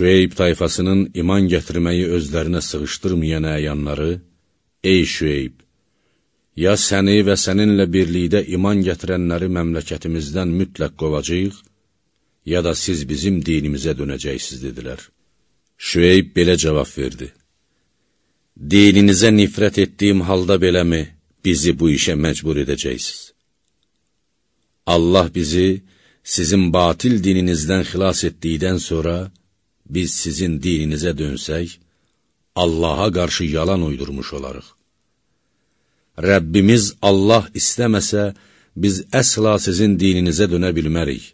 Şüeyb tayfasının iman gətirməyi özlərinə sığışdırmayan əyanları, Ey Şüeyb! Ya səni və səninlə birlikdə iman gətirənləri məmləkətimizdən mütləq qovacaq, ya da siz bizim dinimizə dönəcəksiniz, dedilər. Şüeyb belə cavab verdi. Dininizə nifrət etdiyim halda beləmi, bizi bu işə məcbur edəcəksiniz? Allah bizi sizin batil dininizdən xilas etdikdən sonra, biz sizin dininizə dönsək, Allaha qarşı yalan uydurmuş olarıq. Rəbbimiz Allah istəməsə, biz əsla sizin dininizə dönə bilmərik.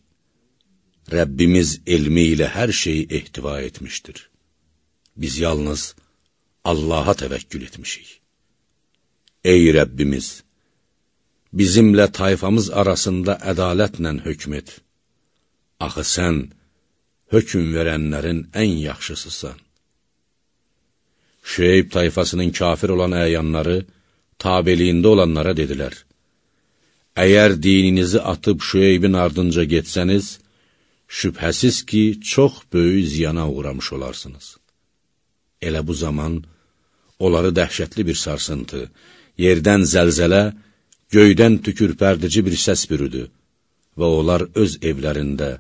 Rəbbimiz elmi ilə hər şeyi ehtiva etmişdir. Biz yalnız Allaha təvəkkül etmişik. Ey Rəbbimiz! Bizimlə tayfamız arasında ədalətlə hökm et. Axı sən, hökm verənlərin ən yaxşısısan. Şüeyb tayfasının kafir olan əyanları, tabeliyində olanlara dedilər, Əgər dininizi atıb Şüeybin ardınca getsəniz, şübhəsiz ki, çox böyük ziyana uğramış olarsınız. Elə bu zaman onları dəhşətli bir sarsıntı, yerdən zəlzələ, göydən tükürpərdici bir səs bürüdü və onlar öz evlərində,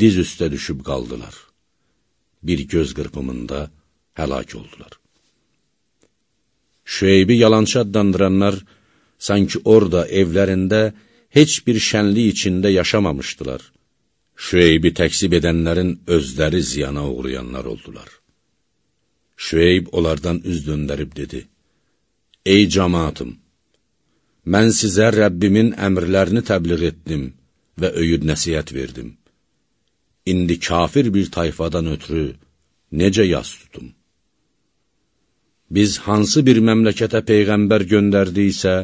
diz üstə düşüb qaldılar. Bir göz qırpımında həlak oldular. Şüeybi yalançı adlandıranlar, sanki orada, evlərində heç bir şənlik içində yaşamamışdılar. Şüeybi təksib edənlərin özləri ziyana uğrayanlar oldular. Şüeyb onlardan üz döndərib dedi, Ey cəmaatım, mən sizə Rəbbimin əmrlərini təbliğ etdim və öyüd nəsiyyət verdim. İndi kafir bir tayfadan ötürü necə yas tutum? Biz hansı bir məmləkətə Peyğəmbər göndərdiksə,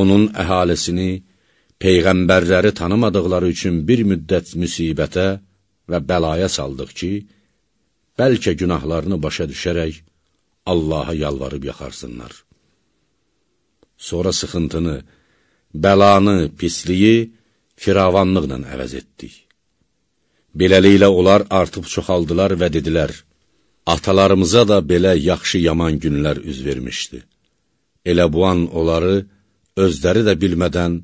onun əhalisini, Peyğəmbərləri tanımadıqları üçün bir müddət müsibətə və bəlaya saldıq ki, bəlkə günahlarını başa düşərək Allaha yalvarıb yaxarsınlar. Sonra sıxıntını, bəlanı, pisliyi firavanlıqla əvəz etdik. Beləliklə onlar artıb çoxaldılar və dedilər, atalarımıza da belə yaxşı-yaman günlər üz vermişdi. Elə bu an onları özləri də bilmədən,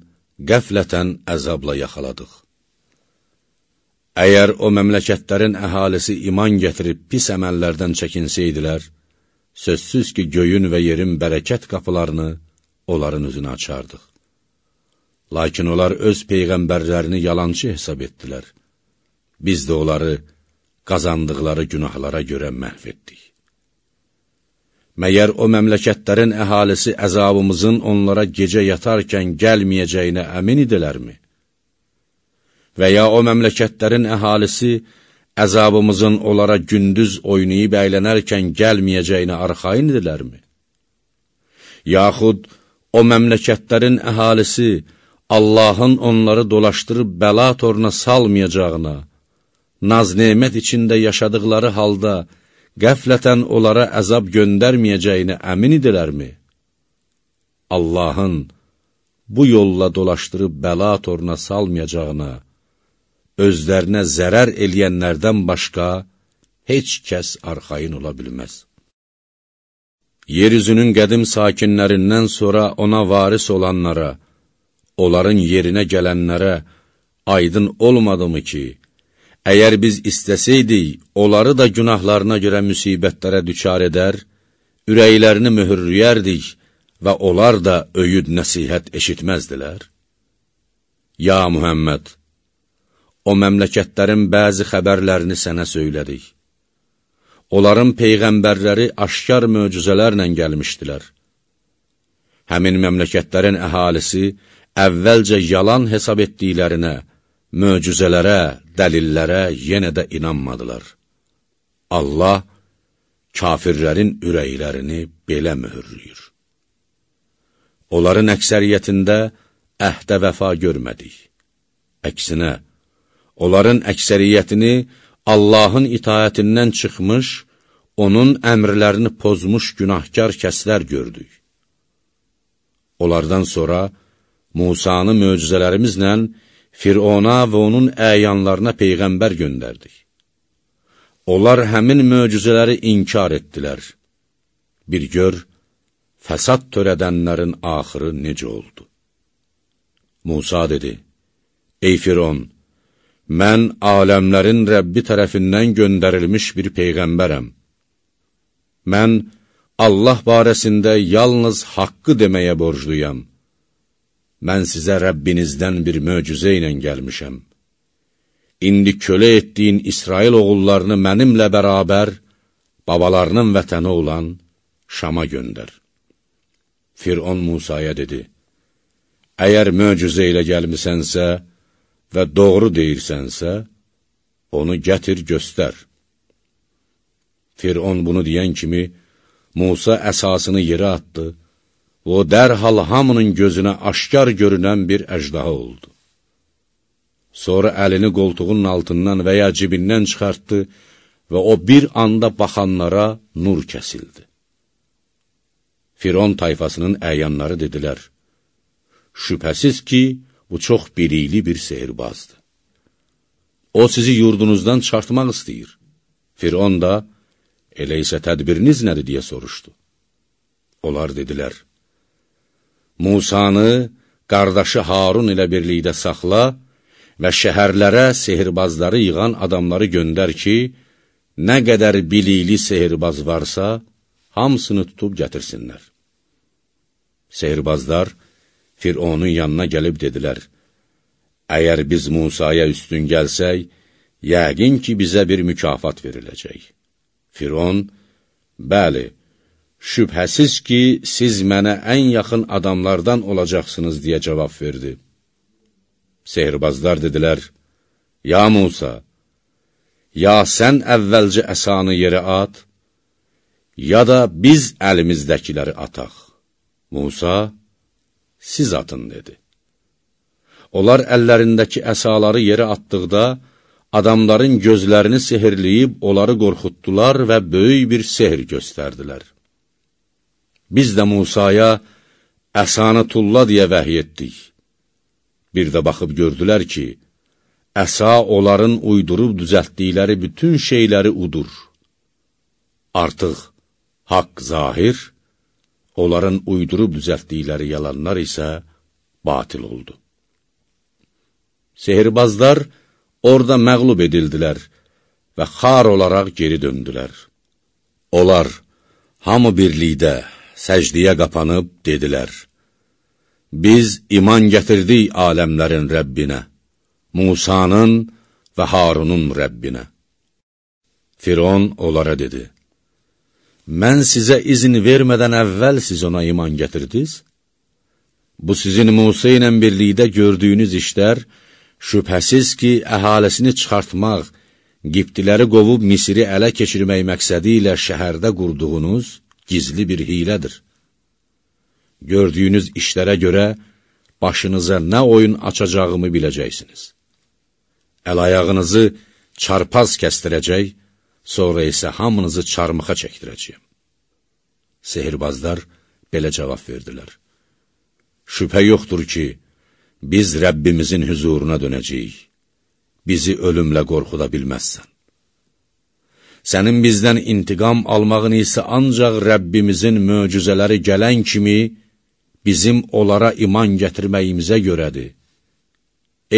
qəflətən əzabla yaxaladıq. Əgər o məmləkətlərin əhalisi iman gətirib pis əməllərdən çəkinsəydilər, sözsüz ki, göyün və yerin bərəkət qapılarını onların üzünə açardıq. Lakin onlar öz peyğəmbərlərini yalancı hesab etdilər. Biz də onları qazandıqları günahlara görə məhv etdik. Məyər o məmləkətlərin əhalisi əzabımızın onlara gecə yatarkən gəlməyəcəyinə əmin idilərmi? Və ya o məmləkətlərin əhalisi əzabımızın onlara gündüz oynayıb əylənərkən gəlməyəcəyinə arxain idilərmi? Yaxud o məmləkətlərin əhalisi Allahın onları dolaşdırıb bəla toruna salmayacağına, naz-nemət içində yaşadıqları halda qəflətən onlara əzab göndərməyəcəyinə əmin idilərmi? Allahın bu yolla dolaşdırıb bəla toruna salmayacağına, özlərinə zərər eləyənlərdən başqa heç kəs arxayın ola bilməz. Yeryüzünün qədim sakinlərindən sonra ona varis olanlara, onların yerinə gələnlərə aydın olmadımı ki, Əgər biz istəsəydik, onları da günahlarına görə müsibətlərə düçar edər, ürəklərini mühürlüyərdik və onlar da öyüd nəsihət eşitməzdilər. Ya Mühəmməd, o məmləkətlərin bəzi xəbərlərini sənə söylədik. Onların peyğəmbərləri aşkar möcüzələrlə gəlmişdilər. Həmin məmləkətlərin əhalisi əvvəlcə yalan hesab etdiklərinə, möcüzələrə, dəlillərə yenə də inanmadılar. Allah kafirlərin ürəklərini belə mühürlüyür. Onların əksəriyyətində əhdə vəfa görmədik. Əksinə, onların əksəriyyətini Allahın itayətindən çıxmış, onun əmrlərini pozmuş günahkar kəslər gördük. Onlardan sonra Musanı möcüzələrimizlə Firona və onun əyanlarına peyğəmbər göndərdik. Onlar həmin möcüzələri inkar etdilər. Bir gör, fəsad törədənlərin axırı necə oldu? Musa dedi, Ey Firon, mən aləmlərin Rəbbi tərəfindən göndərilmiş bir peyğəmbərəm. Mən Allah barəsində yalnız haqqı deməyə borcluyam. Mən sizə Rəbbinizdən bir möcüzə ilə gəlmişəm indi kölə etdiyin İsrail oğullarını mənimlə bərabər babalarının vətəni olan Şama göndər. Firon Musaya dedi, Əgər möcüzə ilə gəlmisənsə və doğru deyirsənsə, onu gətir, göstər. Firon bunu deyən kimi, Musa əsasını yerə atdı o dərhal hamının gözünə aşkar görünən bir əjdaha oldu. Sonra əlini qoltuğunun altından və ya cibindən çıxartdı və o bir anda baxanlara nur kəsildi. Firon tayfasının əyanları dedilər, Şübhəsiz ki, bu çox bilikli bir sehirbazdır. O sizi yurdunuzdan çıxartmaq istəyir. Firon da, elə isə tədbiriniz nədir, deyə soruşdu. Onlar dedilər, Musanı qardaşı Harun ilə birlikdə saxla və şəhərlərə sehirbazları yığan adamları göndər ki, nə qədər bilikli sehirbaz varsa, hamısını tutub gətirsinlər. Sehirbazlar Fironun yanına gəlib dedilər, Əgər biz Musaya üstün gəlsək, yəqin ki, bizə bir mükafat veriləcək. Firon, bəli, şübhəsiz ki, siz mənə ən yaxın adamlardan olacaqsınız, deyə cavab verdi. Sehirbazlar dedilər, Ya Musa, ya sən əvvəlcə əsanı yerə at, ya da biz əlimizdəkiləri ataq. Musa, siz atın, dedi. Onlar əllərindəki əsaları yerə atdıqda, adamların gözlərini sehirləyib, onları qorxutdular və böyük bir sehr göstərdilər. Biz də Musaya əsanı tulla deyə vəhiy etdik. Bir də baxıb gördülər ki, əsa onların uydurub düzəltdikləri bütün şeyləri udur. Artıq haqq zahir, onların uydurub düzəltdikləri yalanlar isə batil oldu. Sehirbazlar orada məqlub edildilər və xar olaraq geri döndülər. Onlar hamı birlikdə səcdiyə qapanıb dedilər, Biz iman gətirdik aləmlərin Rəbbinə, Musanın və Harunun Rəbbinə. Firon onlara dedi, Mən sizə izin vermədən əvvəl siz ona iman gətirdiniz? Bu sizin Musa ilə birlikdə gördüyünüz işlər, şübhəsiz ki, əhalisini çıxartmaq, qiptiləri qovub Misiri ələ keçirmək məqsədi ilə şəhərdə qurduğunuz gizli bir hilədir. Gördüyünüz işlərə görə başınıza nə oyun açacağımı biləcəksiniz. Əl-ayağınızı çarpaz kəstirəcək, sonra isə hamınızı çarmıxa çəkdirəcəyəm. Sehirbazlar belə cavab verdilər. Şübhə yoxdur ki, biz Rəbbimizin hüzuruna dönəcəyik. Bizi ölümlə qorxuda bilməzsən. Sənin bizdən intiqam almağın isə ancaq Rəbbimizin möcüzələri gələn kimi, bizim onlara iman gətirməyimizə görədir.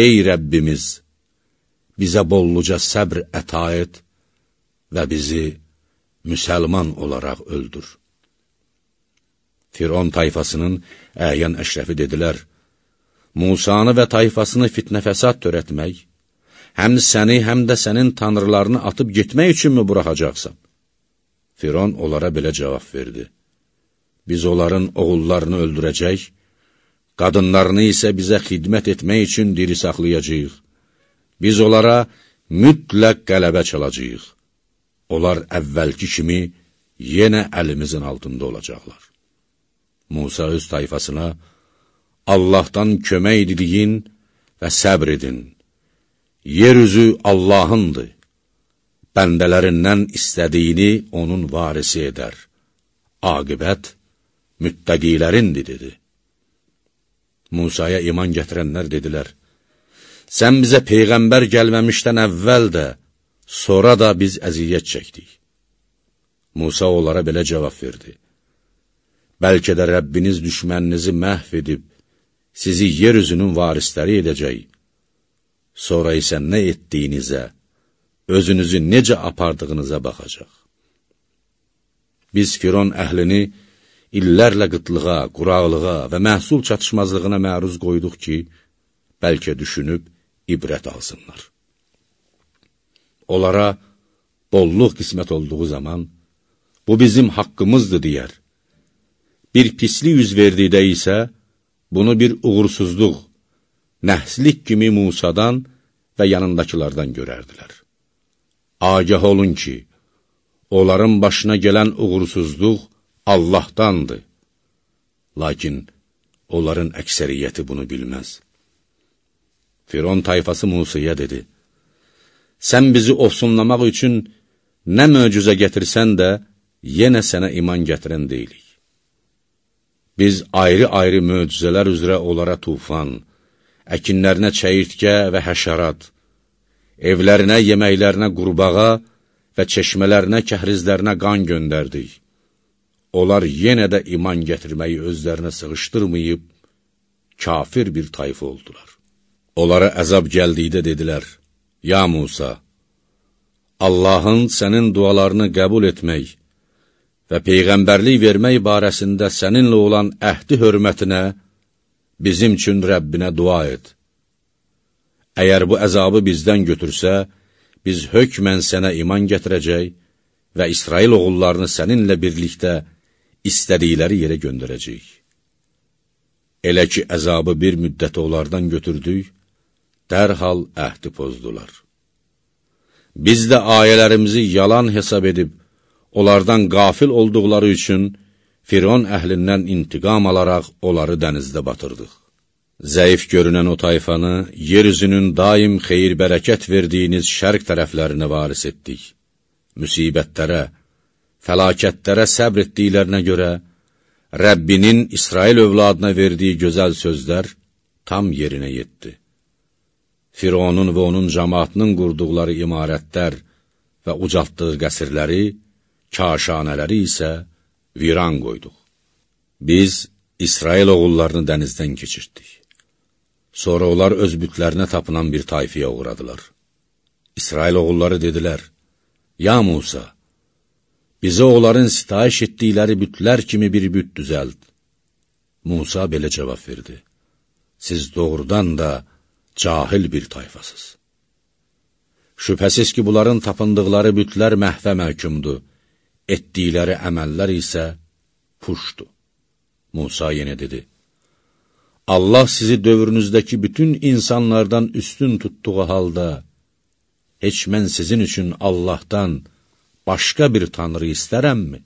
Ey Rəbbimiz, bizə bolluca səbr əta et və bizi müsəlman olaraq öldür. Firon tayfasının əyan əşrəfi dedilər, Musanı və tayfasını fitnə fəsad törətmək, həm səni, həm də sənin tanrılarını atıb getmək üçünmü buraxacaqsan? Firon onlara belə cavab verdi biz onların oğullarını öldürəcək, qadınlarını isə bizə xidmət etmək üçün diri saxlayacaq. Biz onlara mütləq qələbə çalacaq. Onlar əvvəlki kimi yenə əlimizin altında olacaqlar. Musa öz tayfasına, Allahdan kömək diliyin və səbr edin. Yeryüzü Allahındır. Bəndələrindən istədiyini onun varisi edər. Aqibət müttəqilərindir, dedi. Musaya iman gətirənlər dedilər, sən bizə Peyğəmbər gəlməmişdən əvvəl də, sonra da biz əziyyət çəkdik. Musa onlara belə cavab verdi. Bəlkə də Rəbbiniz düşməninizi məhv edib, sizi yer üzünün varisləri edəcək. Sonra isə nə etdiyinizə, özünüzü necə apardığınıza baxacaq. Biz Firon əhlini illərlə qıtlığa, quraqlığa və məhsul çatışmazlığına məruz qoyduq ki, bəlkə düşünüb ibrət alsınlar. Onlara bolluq qismət olduğu zaman, bu bizim haqqımızdır deyər. Bir pislik yüz verdikdə isə, bunu bir uğursuzluq, nəhslik kimi Musadan və yanındakilardan görərdilər. Agah olun ki, onların başına gələn uğursuzluq Allahdandır. Lakin onların əksəriyyəti bunu bilməz. Firon tayfası Musaya dedi, Sən bizi ofsunlamaq üçün nə möcüzə gətirsən də, yenə sənə iman gətirən deyilik. Biz ayrı-ayrı möcüzələr üzrə onlara tufan, əkinlərinə çəyirtkə və həşərat, evlərinə, yeməklərinə qurbağa və çeşmələrinə, kəhrizlərinə qan göndərdik. Onlar yenə də iman gətirməyi özlərinə sığışdırmayıb, kafir bir tayfa oldular. Onlara əzab gəldikdə dedilər, Ya Musa, Allahın sənin dualarını qəbul etmək və Peyğəmbərlik vermək barəsində səninlə olan əhdi hörmətinə bizim üçün Rəbbinə dua et. Əgər bu əzabı bizdən götürsə, biz hökmən sənə iman gətirəcək və İsrail oğullarını səninlə birlikdə istədikləri yerə göndərəcəyik. Elə ki, əzabı bir müddət onlardan götürdük, dərhal əhdi pozdular. Biz də ayələrimizi yalan hesab edib, onlardan qafil olduqları üçün Firon əhlindən intiqam alaraq onları dənizdə batırdıq. Zəif görünən o tayfanı, yer üzünün daim xeyir-bərəkət verdiyiniz şərq tərəflərinə varis etdik. Müsibətlərə, fəlakətlərə səbr etdiklərinə görə, Rəbbinin İsrail övladına verdiyi gözəl sözlər tam yerinə yetdi. Fironun və onun cəmaatının qurduqları imarətlər və ucaltdığı qəsrləri, kaşanələri isə viran qoyduq. Biz İsrail oğullarını dənizdən keçirtdik. Sonra onlar öz bütlərinə tapınan bir tayfiyə uğradılar. İsrail oğulları dedilər, Ya Musa, bizə onların sitayiş etdikləri bütlər kimi bir büt düzəld. Musa belə cavab verdi, siz doğrudan da cahil bir tayfasız. Şübhəsiz ki, bunların tapındıqları bütlər məhvə məhkumdur, etdikləri əməllər isə puşdur. Musa yenə dedi, Allah sizi dövrünüzdəki bütün insanlardan üstün tutduğu halda, heç mən sizin üçün Allahdan başqa bir tanrı istərəmmi?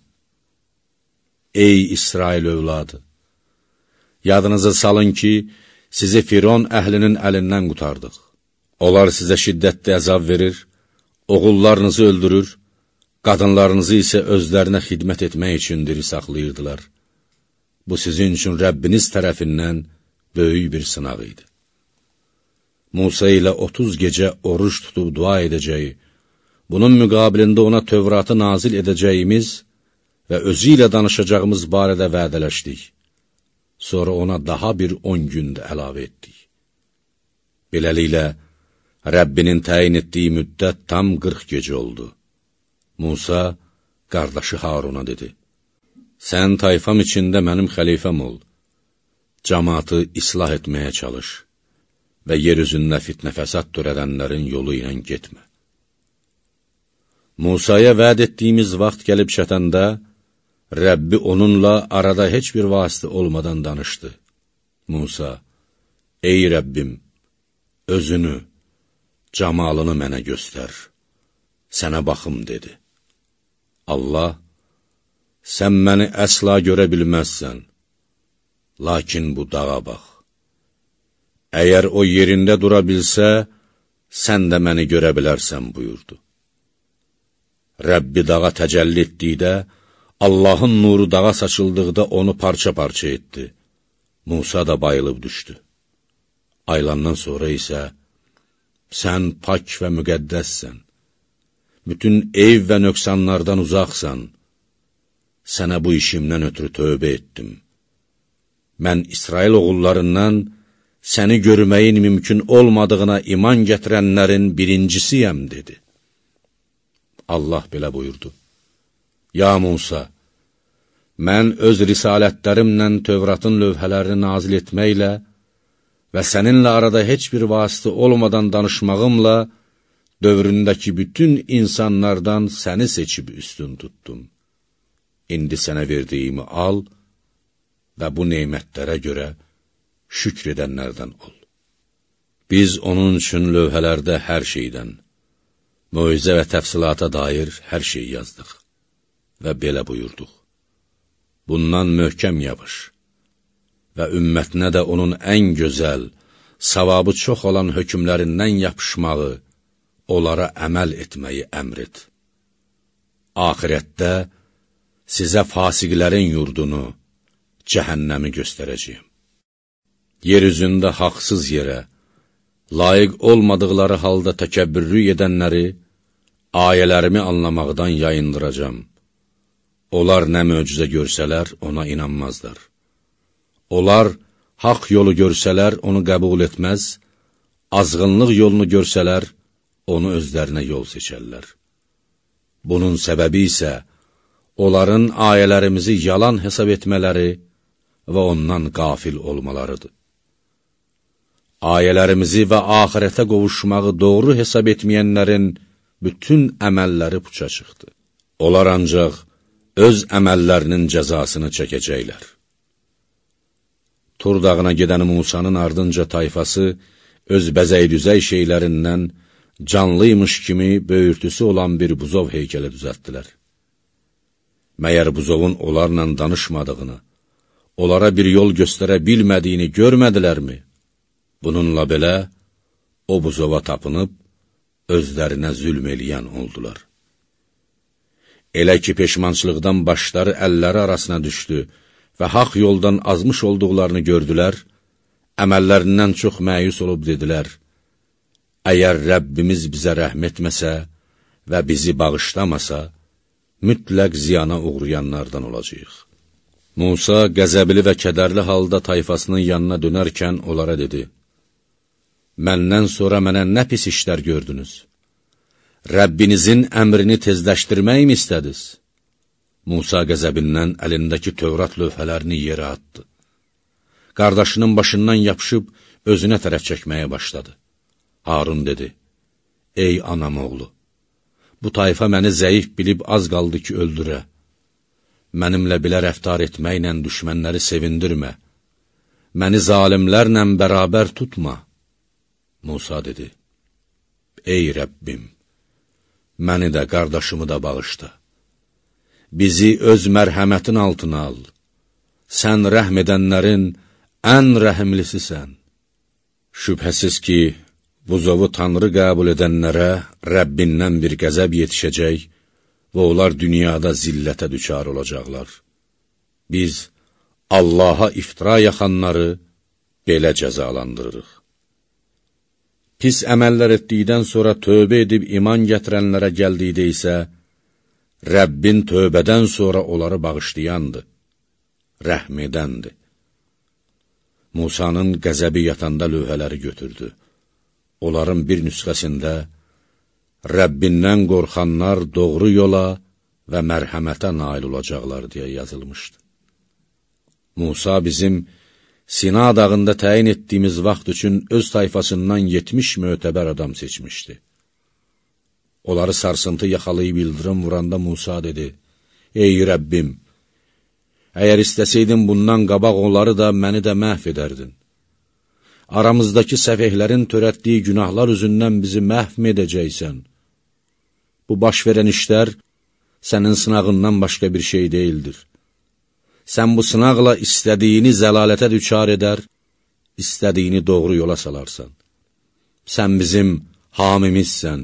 Ey İsrail övladı! Yadınıza salın ki, sizi Firon əhlinin əlindən qutardıq. Onlar sizə şiddətli əzab verir, oğullarınızı öldürür, qadınlarınızı isə özlərinə xidmət etmək üçün diri saxlayırdılar. Bu sizin üçün Rəbbiniz tərəfindən böyük bir sınaq idi. Musa ilə 30 gecə oruç tutub dua edəcəyi, bunun müqabilində ona Tövratı nazil edəcəyimiz və özü ilə danışacağımız barədə vədələşdik. Sonra ona daha bir 10 gündə əlavə etdik. Beləliklə, Rəbbinin təyin etdiyi müddət tam 40 gecə oldu. Musa qardaşı Haruna dedi, Sən tayfam içində mənim xəlifəm ol, cəmatı islah etməyə çalış və yer üzündə fitnə fəsad törədənlərin yolu ilə getmə. Musaya vəd etdiyimiz vaxt gəlib çətəndə, Rəbbi onunla arada heç bir vasitə olmadan danışdı. Musa, ey Rəbbim, özünü, camalını mənə göstər, sənə baxım, dedi. Allah, sən məni əsla görə bilməzsən, lakin bu dağa bax. Əgər o yerində dura bilsə, sən də məni görə bilərsən, buyurdu. Rəbbi dağa təcəlli etdikdə, Allahın nuru dağa saçıldıqda onu parça-parça etdi. Musa da bayılıb düşdü. Aylandan sonra isə, sən pak və müqəddəssən, bütün ev və nöqsanlardan uzaqsan. Sənə bu işimdən ötürü tövbə etdim. Mən İsrail oğullarından səni görməyin mümkün olmadığına iman gətirənlərin birincisiyəm, dedi. Allah belə buyurdu. Ya Musa, mən öz risalətlərimlə Tövratın lövhələrini nazil etməklə və səninlə arada heç bir vasitə olmadan danışmağımla dövründəki bütün insanlardan səni seçib üstün tutdum. İndi sənə verdiyimi al və bu neymətlərə görə şükr edənlərdən ol. Biz onun üçün lövhələrdə hər şeydən, möizə və təfsilata dair hər şey yazdıq və belə buyurduq. Bundan möhkəm yapış və ümmətinə də onun ən gözəl, savabı çox olan hökmlərindən yapışmağı, onlara əməl etməyi əmr et. Ahirətdə sizə fasiqlərin yurdunu, cəhənnəmi göstərəcəyim. Yer üzündə haqsız yerə, layiq olmadıqları halda təkəbbürlük edənləri, ayələrimi anlamaqdan yayındıracam. Onlar nə möcüzə görsələr, ona inanmazlar. Onlar haqq yolu görsələr, onu qəbul etməz, azğınlıq yolunu görsələr, onu özlərinə yol seçərlər. Bunun səbəbi isə onların ayələrimizi yalan hesab etmələri və ondan qafil olmalarıdır. Ayələrimizi və ahirətə qovuşmağı doğru hesab etməyənlərin bütün əməlləri puça çıxdı. Onlar ancaq öz əməllərinin cəzasını çəkəcəklər. Tur dağına gedən Musanın ardınca tayfası öz bəzəy-düzəy şeylərindən canlıymış kimi böyürtüsü olan bir buzov heykəli düzəltdilər. Məyər buzovun onlarla danışmadığını, onlara bir yol göstərə bilmədiyini görmədilərmi? Bununla belə, o buzova tapınıb, özlərinə zülm eləyən oldular. Elə ki, peşmançılıqdan başları əlləri arasına düşdü və haq yoldan azmış olduqlarını gördülər, əməllərindən çox məyus olub dedilər, Əgər Rəbbimiz bizə rəhm etməsə və bizi bağışlamasa, mütləq ziyana uğrayanlardan olacaq. Musa qəzəbli və kədərli halda tayfasının yanına dönərkən onlara dedi, Məndən sonra mənə nə pis işlər gördünüz? Rəbbinizin əmrini tezləşdirməyimi istədiniz? Musa qəzəbindən əlindəki Tövrat lövhələrini yerə atdı. Qardaşının başından yapışıb özünə tərəf çəkməyə başladı. Harun dedi, Ey anam oğlu, bu tayfa məni zəif bilib az qaldı ki, öldürə. Mənimlə belə rəftar etməklə düşmənləri sevindirmə. Məni zalimlərlə bərabər tutma. Musa dedi, Ey Rəbbim, məni də, qardaşımı da bağışla. Bizi öz mərhəmətin altına al. Sən rəhm edənlərin ən rəhimlisisən. Şübhəsiz ki, buzovu tanrı qəbul edənlərə Rəbbindən bir qəzəb yetişəcək və onlar dünyada zillətə düçar olacaqlar. Biz Allaha iftira yaxanları belə cəzalandırırıq. Pis əməllər etdikdən sonra tövbə edib iman gətirənlərə gəldikdə isə, Rəbbin tövbədən sonra onları bağışlayandır, rəhm edəndir. Musanın qəzəbi yatanda lövhələri götürdü onların bir nüsxəsində Rəbbindən qorxanlar doğru yola və mərhəmətə nail olacaqlar deyə yazılmışdı. Musa bizim Sina dağında təyin etdiyimiz vaxt üçün öz tayfasından 70 mötəbər adam seçmişdi. Onları sarsıntı yaxalayıb ildırım vuranda Musa dedi, Ey Rəbbim, əgər istəsəydin bundan qabaq onları da, məni də məhv edərdin aramızdakı səfehlərin törətdiyi günahlar üzündən bizi məhv edəcəksən. Bu baş verən işlər sənin sınağından başqa bir şey deyildir. Sən bu sınaqla istədiyini zəlalətə düçar edər, istədiyini doğru yola salarsan. Sən bizim hamimizsən,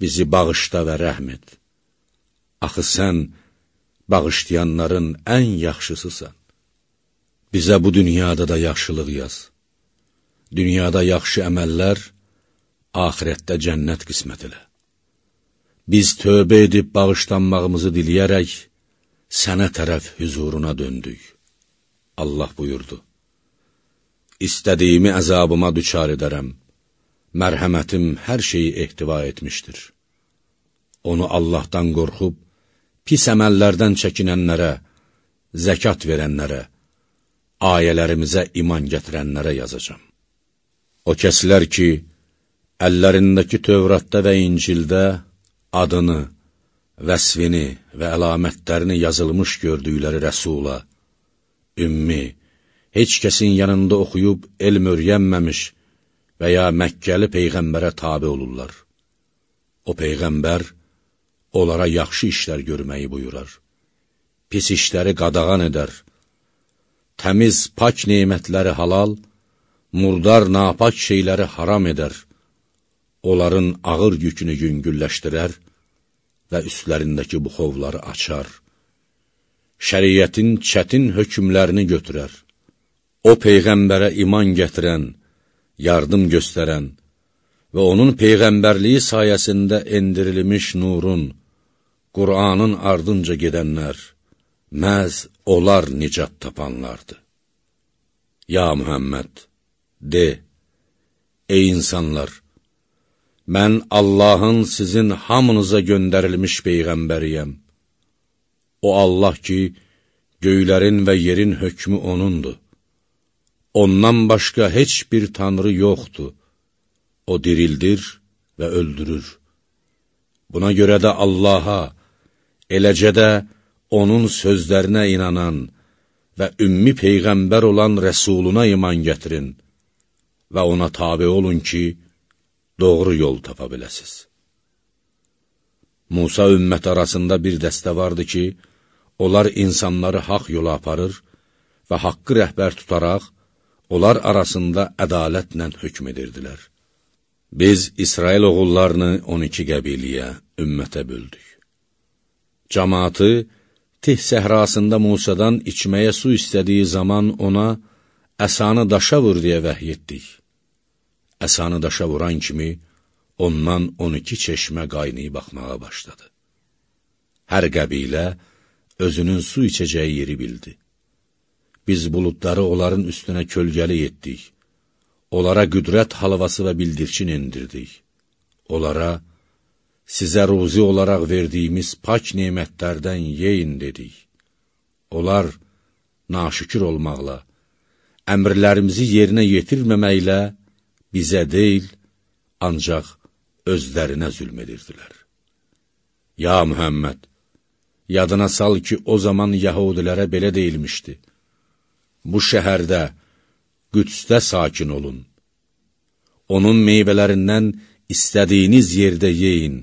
bizi bağışla və rəhm et. Axı sən bağışlayanların ən yaxşısısan. Bizə bu dünyada da yaxşılıq yaz. Dünyada yaxşı əməllər, ahirətdə cənnət qismət elə. biz tövbə edib bağışlanmağımızı diliyərək, sənə tərəf hüzuruna döndük. Allah buyurdu, İstədiyimi əzabıma düçar edərəm, mərhəmətim hər şeyi ehtiva etmişdir. Onu Allahdan qorxub, pis əməllərdən çəkinənlərə, zəkat verənlərə, ayələrimizə iman gətirənlərə yazacam. O kəslər ki, əllərindəki Tövratda və İncildə adını, vəsvini və əlamətlərini yazılmış gördükləri rəsula, ümmi, heç kəsin yanında oxuyub elm öyrənməmiş və ya Məkkəli Peyğəmbərə tabi olurlar. O Peyğəmbər onlara yaxşı işlər görməyi buyurar, pis işləri qadağan edər, təmiz, pak neymətləri halal, murdar, napak şeyləri haram edər, onların ağır yükünü yüngülləşdirər və üstlərindəki buxovları açar, şəriyyətin çətin hökmlərini götürər. O Peyğəmbərə iman gətirən, yardım göstərən və onun Peyğəmbərliyi sayəsində endirilmiş nurun, Qur'anın ardınca gedənlər, məhz onlar nicat tapanlardır. Ya Mühəmməd, de, ey insanlar, mən Allahın sizin hamınıza göndərilmiş Peyğəmbəriyəm. O Allah ki, göylərin və yerin hökmü O'nundur. Ondan başqa heç bir tanrı yoxdur. O dirildir və öldürür. Buna görə də Allaha, eləcə də onun sözlərinə inanan və ümmi Peyğəmbər olan Rəsuluna iman gətirin və ona tabi olun ki, doğru yol tapa biləsiz. Musa ümmət arasında bir dəstə vardı ki, onlar insanları haq yola aparır və haqqı rəhbər tutaraq, onlar arasında ədalətlə hökm edirdilər. Biz İsrail oğullarını 12 qəbiliyə, ümmətə böldük. Cəmaatı Tih səhrasında Musadan içməyə su istədiyi zaman ona əsanı daşa vur deyə vəhy etdik. Əsanı daşa vuran kimi ondan 12 çeşmə qaynayıb baxmağa başladı. Hər qəbilə özünün su içəcəyi yeri bildi. Biz buludları onların üstünə kölgəli etdik. Onlara qüdrət halvası və bildirçin endirdik. Onlara, sizə ruzi olaraq verdiyimiz pak nemətlərdən yeyin dedik. Onlar naşükür olmaqla, əmrlərimizi yerinə yetirməməklə bizə deyil, ancaq özlərinə zülm edirdilər. Ya Mühəmməd, yadına sal ki, o zaman yəhudilərə belə deyilmişdi. Bu şəhərdə, Qüdsdə sakin olun. Onun meyvələrindən istədiyiniz yerdə yeyin,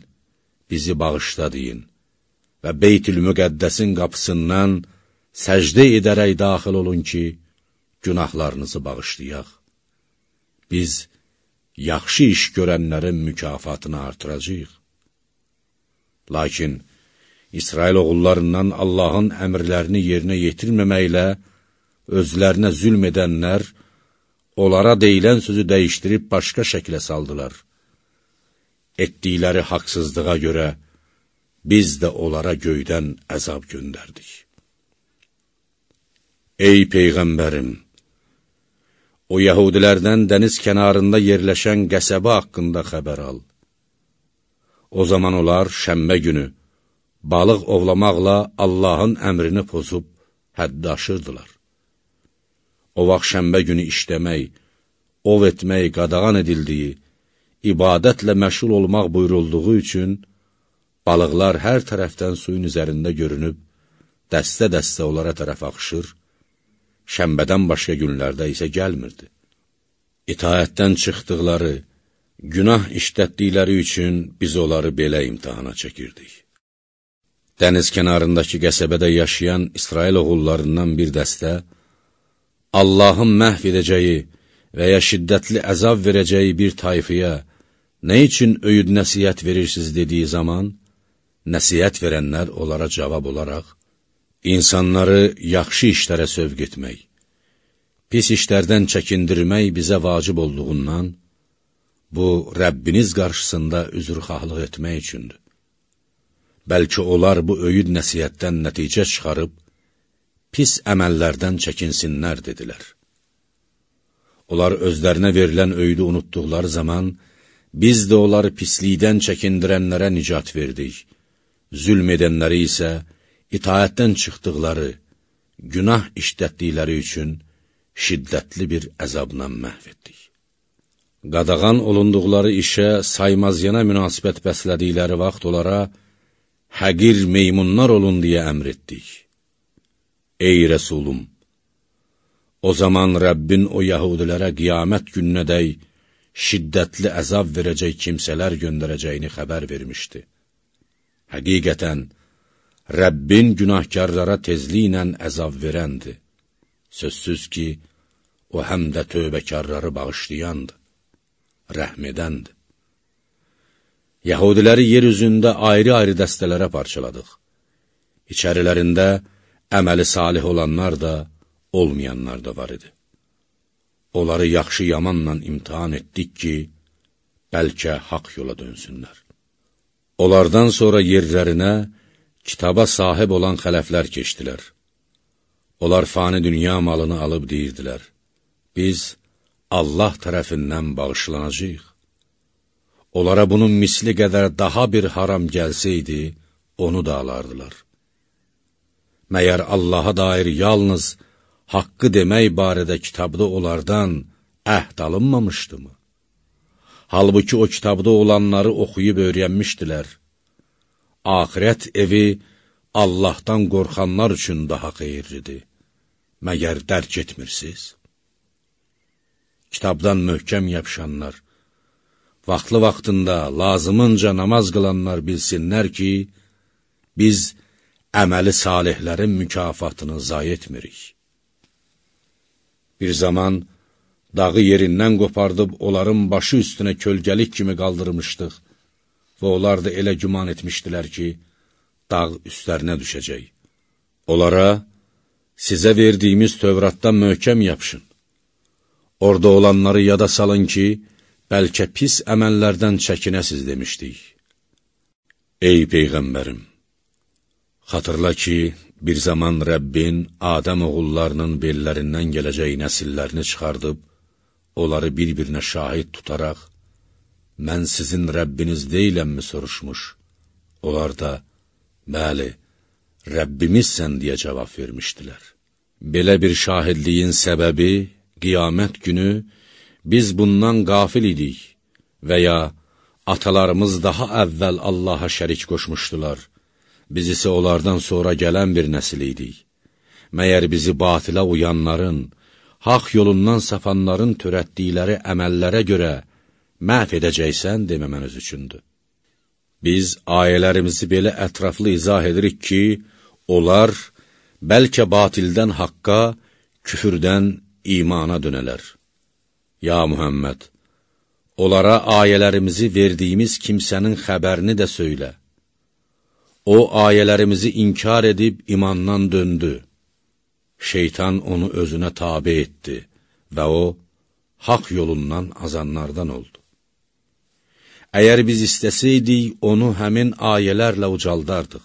bizi bağışla deyin və Beytül Müqəddəsin qapısından səcdə edərək daxil olun ki, günahlarınızı bağışlayaq. Biz yaxşı iş görənlərin mükafatını artıracaq. Lakin İsrail oğullarından Allahın əmrlərini yerinə yetirməməklə özlərinə zülm edənlər, onlara deyilən sözü dəyişdirib başqa şəklə saldılar etdikləri haqsızlığa görə biz də onlara göydən əzab göndərdik. Ey Peyğəmbərim! O yəhudilərdən dəniz kənarında yerləşən qəsəbə haqqında xəbər al. O zaman onlar şəmbə günü balıq ovlamaqla Allahın əmrini pozub həddi aşırdılar. O vaxt şəmbə günü işləmək, ov etmək qadağan edildiyi, ibadətlə məşğul olmaq buyurulduğu üçün, balıqlar hər tərəfdən suyun üzərində görünüb, dəstə-dəstə onlara tərəf axışır, şəmbədən başqa günlərdə isə gəlmirdi. İtaətdən çıxdıqları, günah işlətdikləri üçün biz onları belə imtihana çəkirdik. Dəniz kənarındakı qəsəbədə yaşayan İsrail oğullarından bir dəstə, Allahın məhv edəcəyi və ya şiddətli əzab verəcəyi bir tayfiyə, nə üçün öyüd nəsiyyət verirsiniz dediyi zaman, nəsiyyət verənlər onlara cavab olaraq, insanları yaxşı işlərə sövq etmək, pis işlərdən çəkindirmək bizə vacib olduğundan, bu, Rəbbiniz qarşısında üzrxahlıq etmək üçündür. Bəlkə onlar bu öyüd nəsiyyətdən nəticə çıxarıb, pis əməllərdən çəkinsinlər, dedilər. Onlar özlərinə verilən öyüdü unutduqları zaman, biz də onları pislikdən çəkindirənlərə nicat verdik. Zülm edənləri isə itaətdən çıxdıqları, günah işlətdikləri üçün şiddətli bir əzabla məhv etdik. Qadağan olunduqları işə saymaz yana münasibət bəslədikləri vaxt onlara, həqir meymunlar olun deyə əmr etdik. Ey Rəsulum! O zaman Rəbbin o yəhudilərə qiyamət gününədək şiddətli əzab verəcək kimsələr göndərəcəyini xəbər vermişdi. Həqiqətən, Rəbbin günahkarlara tezliklə əzab verəndir. Sözsüz ki, o həm də tövbəkarları bağışlayandır, rəhm edəndir. Yəhudiləri yer üzündə ayrı-ayrı dəstələrə parçaladıq. İçərilərində əməli salih olanlar da, olmayanlar da var idi. Onları yaxşı yamanla imtihan etdik ki, bəlkə haqq yola dönsünlər. Onlardan sonra yerlərinə kitaba sahib olan xələflər keçdilər. Onlar fani dünya malını alıb deyirdilər, biz Allah tərəfindən bağışlanacaq. Onlara bunun misli qədər daha bir haram gəlsəydi, onu da alardılar. Məyər Allaha dair yalnız haqqı demək barədə kitabda onlardan əhd alınmamışdımı? Halbuki o kitabda olanları oxuyub öyrənmişdilər. Ahirət evi Allahdan qorxanlar üçün daha xeyirlidir. Məgər dərk etmirsiniz? Kitabdan möhkəm yapışanlar, vaxtlı vaxtında lazımınca namaz qılanlar bilsinlər ki, biz əməli salihlərin mükafatını zay etmirik. Bir zaman dağı yerindən qopardıb onların başı üstünə kölgəlik kimi qaldırmışdıq və onlar da elə güman etmişdilər ki, dağ üstlərinə düşəcək. Onlara, sizə verdiyimiz Tövratdan möhkəm yapışın. Orada olanları yada salın ki, bəlkə pis əməllərdən çəkinəsiz demişdik. Ey Peyğəmbərim! Xatırla ki, bir zaman Rəbbin Adəm oğullarının bellərindən gələcək nəsillərini çıxardıb, onları bir-birinə şahid tutaraq, mən sizin Rəbbiniz deyiləmmi soruşmuş. Onlar da, bəli, Rəbbimizsən deyə cavab vermişdilər. Belə bir şahidliyin səbəbi, qiyamət günü, biz bundan qafil idik və ya atalarımız daha əvvəl Allaha şərik qoşmuşdular, biz isə onlardan sonra gələn bir nəsil idik. Məyər bizi batilə uyanların, haq yolundan safanların törətdikləri əməllərə görə məhv edəcəksən deməməniz üçündür. Biz ayələrimizi belə ətraflı izah edirik ki, onlar bəlkə batildən haqqa, küfürdən imana dönələr. Ya Muhammed, onlara ayələrimizi verdiyimiz kimsənin xəbərini də söylə. O, ayələrimizi inkar edib imandan döndü. Şeytan onu özünə tabi etdi və o, haq yolundan azanlardan oldu. Əgər biz istəsəydik, onu həmin ayələrlə ucaldardıq.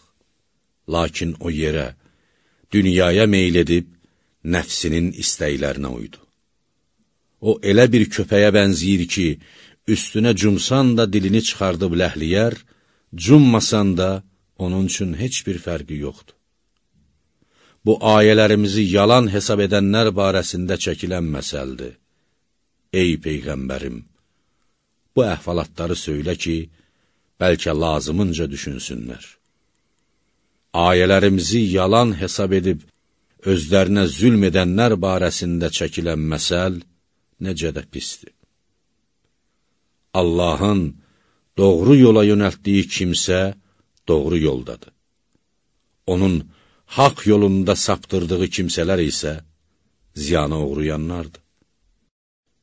Lakin o yerə, dünyaya meyl edib, nəfsinin istəklərinə uydu. O, elə bir köpəyə bənziyir ki, üstünə cumsan da dilini çıxardıb ləhliyər, cummasan da onun üçün heç bir fərqi yoxdur. Bu ayələrimizi yalan hesab edənlər barəsində çəkilən məsəldir. Ey Peyğəmbərim! Bu əhvalatları söylə ki, bəlkə lazımınca düşünsünlər. Ayələrimizi yalan hesab edib, özlərinə zülm edənlər barəsində çəkilən məsəl necə də pisdir. Allahın doğru yola yönəltdiyi kimsə, doğru yoldadır. Onun haq yolunda saptırdığı kimsələr isə ziyana uğrayanlardır.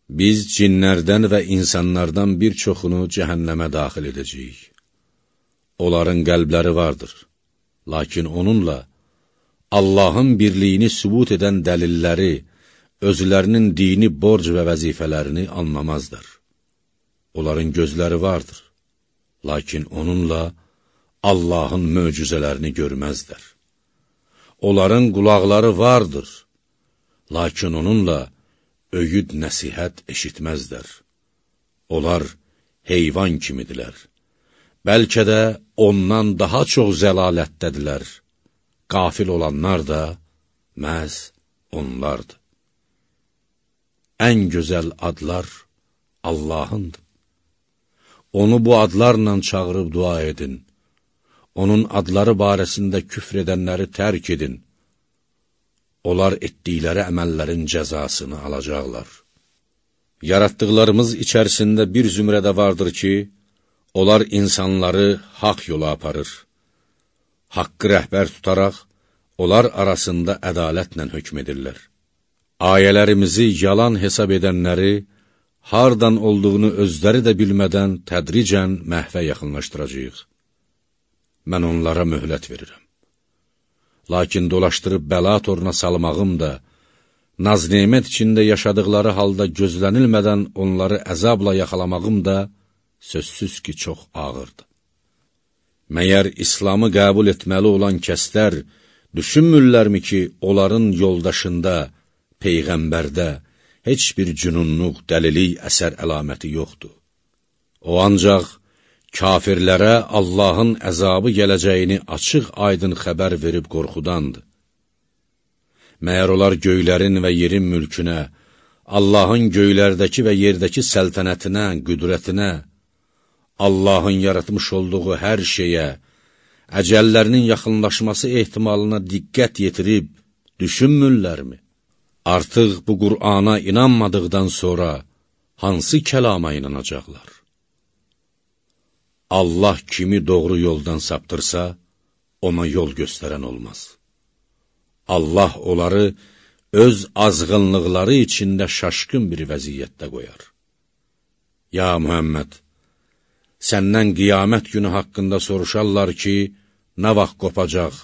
Biz cinlərdən və insanlardan bir çoxunu cəhənnəmə daxil edəcəyik. Onların qəlbləri vardır, lakin onunla Allahın birliyini sübut edən dəlilləri, özlərinin dini borc və vəzifələrini anlamazlar. Onların gözləri vardır, lakin onunla Allahın möcüzələrini görməzlər. Onların qulaqları vardır, lakin onunla öyüd nəsihət eşitməzlər. Onlar heyvan kimidilər. Bəlkə də ondan daha çox zəlalətdədilər. Qafil olanlar da məhz onlardır. Ən gözəl adlar Allahındır. Onu bu adlarla çağırıb dua edin. Onun adları barəsində küfr edənləri tərk edin. Onlar etdikləri əməllərin cəzasını alacaqlar. Yaratdıqlarımız içərisində bir zümrədə vardır ki, onlar insanları haq yola aparır. Haqqı rəhbər tutaraq, onlar arasında ədalətlə hökm edirlər. Ayələrimizi yalan hesab edənləri, hardan olduğunu özləri də bilmədən tədricən məhvə yaxınlaşdıracaq. Mən onlara möhlət verirəm. Lakin dolaşdırıb bəla toruna salmağım da, naz-nemət içində yaşadıqları halda gözlənilmədən onları əzabla yaxalamağım da sözsüz ki, çox ağırdır. Məyər İslamı qəbul etməli olan kəslər düşünmürlərmi ki, onların yoldaşında, Peyğəmbərdə, heç bir cünunluq, dəlilik, əsər əlaməti yoxdur. O ancaq kafirlərə Allahın əzabı gələcəyini açıq aydın xəbər verib qorxudandır. Məyər onlar göylərin və yerin mülkünə, Allahın göylərdəki və yerdəki səltənətinə, qüdrətinə, Allahın yaratmış olduğu hər şeyə, əcəllərinin yaxınlaşması ehtimalına diqqət yetirib, düşünmürlərmi? Artıq bu Qur'ana inanmadıqdan sonra hansı kəlama inanacaqlar? Allah kimi doğru yoldan saptırsa, ona yol göstərən olmaz. Allah onları öz azğınlıqları içində şaşqın bir vəziyyətdə qoyar. Ya Mühəmməd, səndən qiyamət günü haqqında soruşarlar ki, nə vaxt qopacaq?